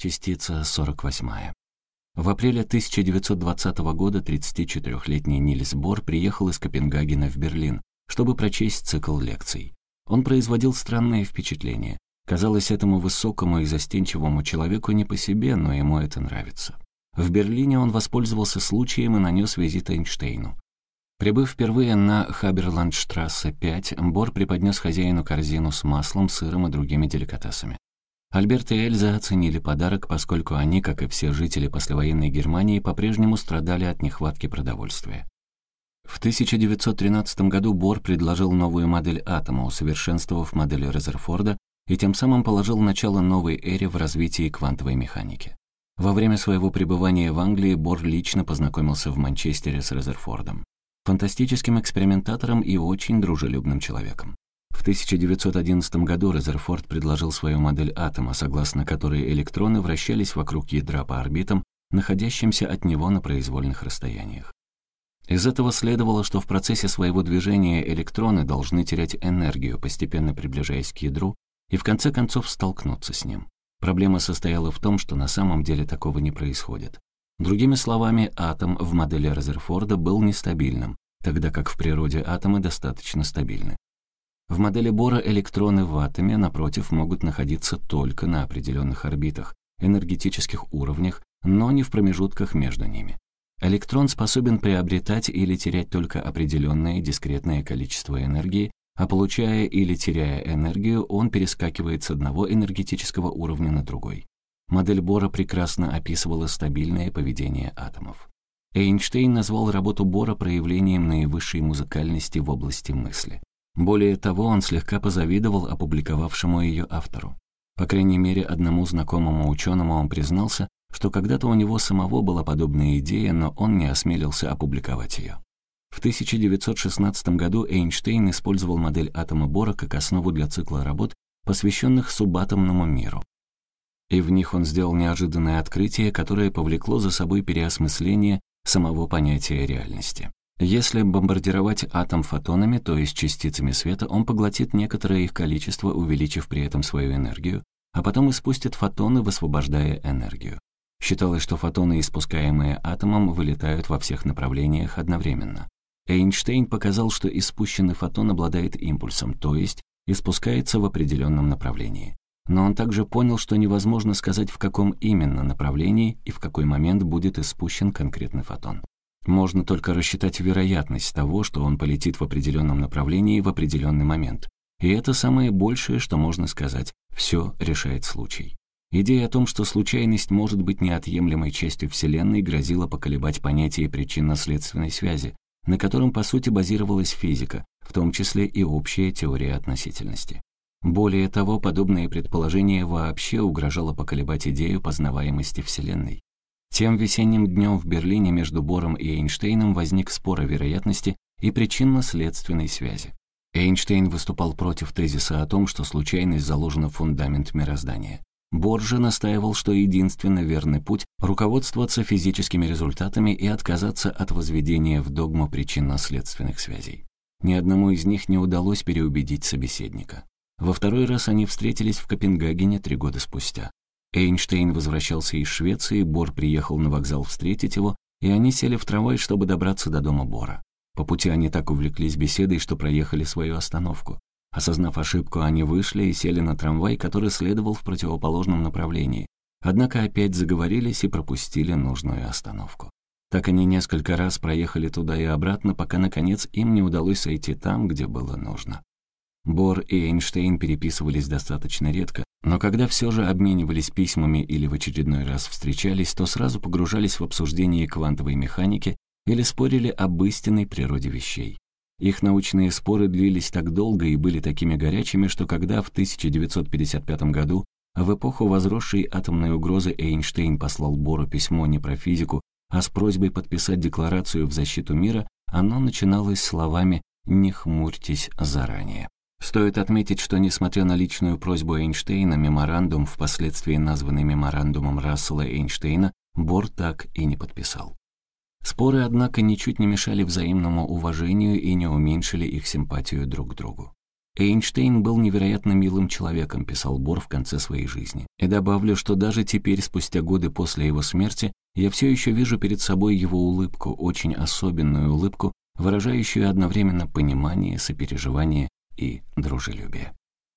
Частица 48. В апреле 1920 года 34-летний Нильс Бор приехал из Копенгагена в Берлин, чтобы прочесть цикл лекций. Он производил странное впечатление. Казалось, этому высокому и застенчивому человеку не по себе, но ему это нравится. В Берлине он воспользовался случаем и нанес визит Эйнштейну. Прибыв впервые на Хаберландштрассе 5, Бор преподнес хозяину корзину с маслом, сыром и другими деликатесами. Альберт и Эльза оценили подарок, поскольку они, как и все жители послевоенной Германии, по-прежнему страдали от нехватки продовольствия. В 1913 году Бор предложил новую модель атома, усовершенствовав модель Резерфорда, и тем самым положил начало новой эре в развитии квантовой механики. Во время своего пребывания в Англии Бор лично познакомился в Манчестере с Резерфордом фантастическим экспериментатором и очень дружелюбным человеком. В 1911 году Резерфорд предложил свою модель атома, согласно которой электроны вращались вокруг ядра по орбитам, находящимся от него на произвольных расстояниях. Из этого следовало, что в процессе своего движения электроны должны терять энергию, постепенно приближаясь к ядру, и в конце концов столкнуться с ним. Проблема состояла в том, что на самом деле такого не происходит. Другими словами, атом в модели Резерфорда был нестабильным, тогда как в природе атомы достаточно стабильны. В модели Бора электроны в атоме, напротив, могут находиться только на определенных орбитах, энергетических уровнях, но не в промежутках между ними. Электрон способен приобретать или терять только определенное дискретное количество энергии, а получая или теряя энергию, он перескакивает с одного энергетического уровня на другой. Модель Бора прекрасно описывала стабильное поведение атомов. Эйнштейн назвал работу Бора проявлением наивысшей музыкальности в области мысли. Более того, он слегка позавидовал опубликовавшему ее автору. По крайней мере, одному знакомому ученому он признался, что когда-то у него самого была подобная идея, но он не осмелился опубликовать ее. В 1916 году Эйнштейн использовал модель атома Бора как основу для цикла работ, посвященных субатомному миру и в них он сделал неожиданное открытие, которое повлекло за собой переосмысление самого понятия реальности. Если бомбардировать атом фотонами, то есть частицами света, он поглотит некоторое их количество, увеличив при этом свою энергию, а потом испустит фотоны, высвобождая энергию. Считалось, что фотоны, испускаемые атомом, вылетают во всех направлениях одновременно. Эйнштейн показал, что испущенный фотон обладает импульсом, то есть испускается в определенном направлении. Но он также понял, что невозможно сказать, в каком именно направлении и в какой момент будет испущен конкретный фотон. Можно только рассчитать вероятность того, что он полетит в определенном направлении в определенный момент. И это самое большее, что можно сказать. Все решает случай. Идея о том, что случайность может быть неотъемлемой частью Вселенной, грозила поколебать понятие причинно-следственной связи, на котором, по сути, базировалась физика, в том числе и общая теория относительности. Более того, подобное предположение вообще угрожало поколебать идею познаваемости Вселенной. Тем весенним днем в Берлине между Бором и Эйнштейном возник спор о вероятности и причинно-следственной связи. Эйнштейн выступал против тезиса о том, что случайность заложена в фундамент мироздания. Бор же настаивал, что единственно верный путь — руководствоваться физическими результатами и отказаться от возведения в догму причинно-следственных связей. Ни одному из них не удалось переубедить собеседника. Во второй раз они встретились в Копенгагене три года спустя. Эйнштейн возвращался из Швеции, Бор приехал на вокзал встретить его, и они сели в трамвай, чтобы добраться до дома Бора. По пути они так увлеклись беседой, что проехали свою остановку. Осознав ошибку, они вышли и сели на трамвай, который следовал в противоположном направлении. Однако опять заговорились и пропустили нужную остановку. Так они несколько раз проехали туда и обратно, пока, наконец, им не удалось сойти там, где было нужно. Бор и Эйнштейн переписывались достаточно редко, но когда все же обменивались письмами или в очередной раз встречались, то сразу погружались в обсуждение квантовой механики или спорили об истинной природе вещей. Их научные споры длились так долго и были такими горячими, что когда в 1955 году в эпоху возросшей атомной угрозы Эйнштейн послал Бору письмо не про физику, а с просьбой подписать декларацию в защиту мира, оно начиналось словами «не хмурьтесь заранее». Стоит отметить, что, несмотря на личную просьбу Эйнштейна, меморандум, впоследствии названный меморандумом Рассела Эйнштейна, Бор так и не подписал. Споры, однако, ничуть не мешали взаимному уважению и не уменьшили их симпатию друг к другу. Эйнштейн был невероятно милым человеком, писал Бор в конце своей жизни. И добавлю, что даже теперь, спустя годы после его смерти, я все еще вижу перед собой его улыбку, очень особенную улыбку, выражающую одновременно понимание, сопереживание и дружелюбие.